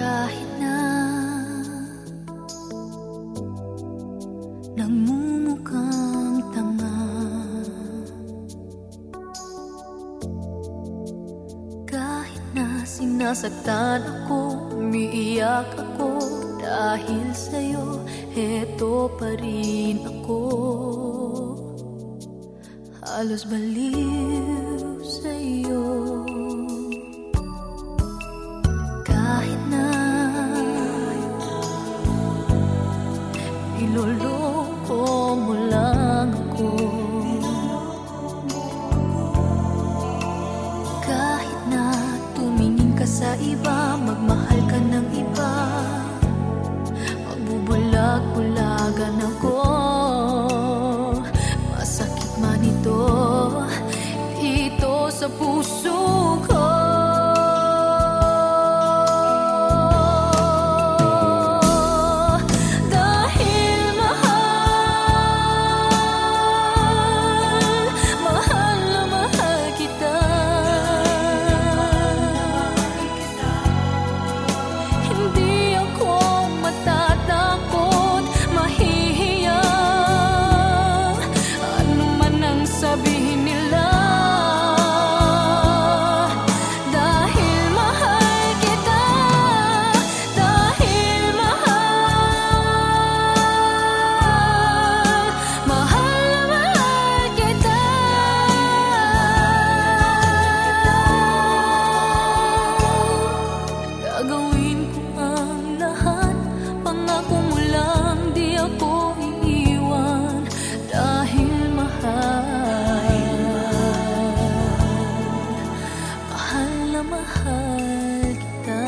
Kahit na Nagmumukhang tanga. Kahit na sinasaktan ako Umiiyak ako Dahil sa'yo Heto pa rin ako. Halos baliw sa'yo Niloloko mo lang ako. Kahit na tumingin ka sa iba Magmahal ka ng iba. Magbubulag-bulagan ako lang di ako iiwan Dahil mahal. Mahal mahal kita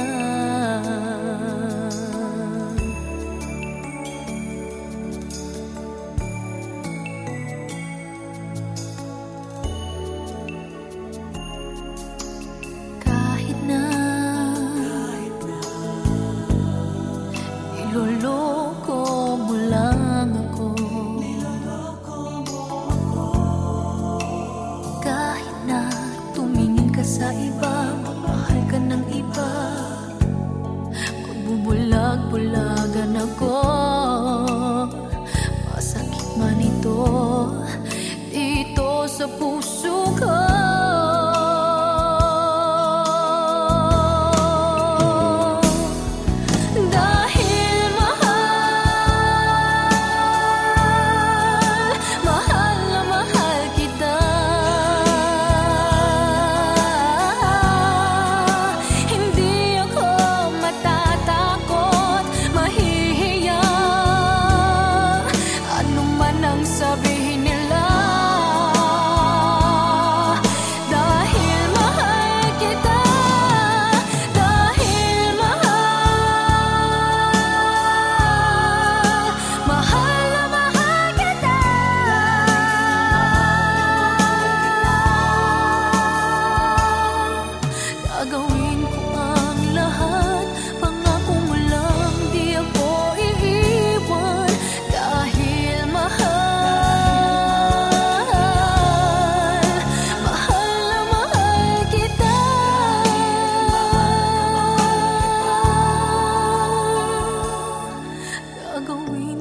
的不属 going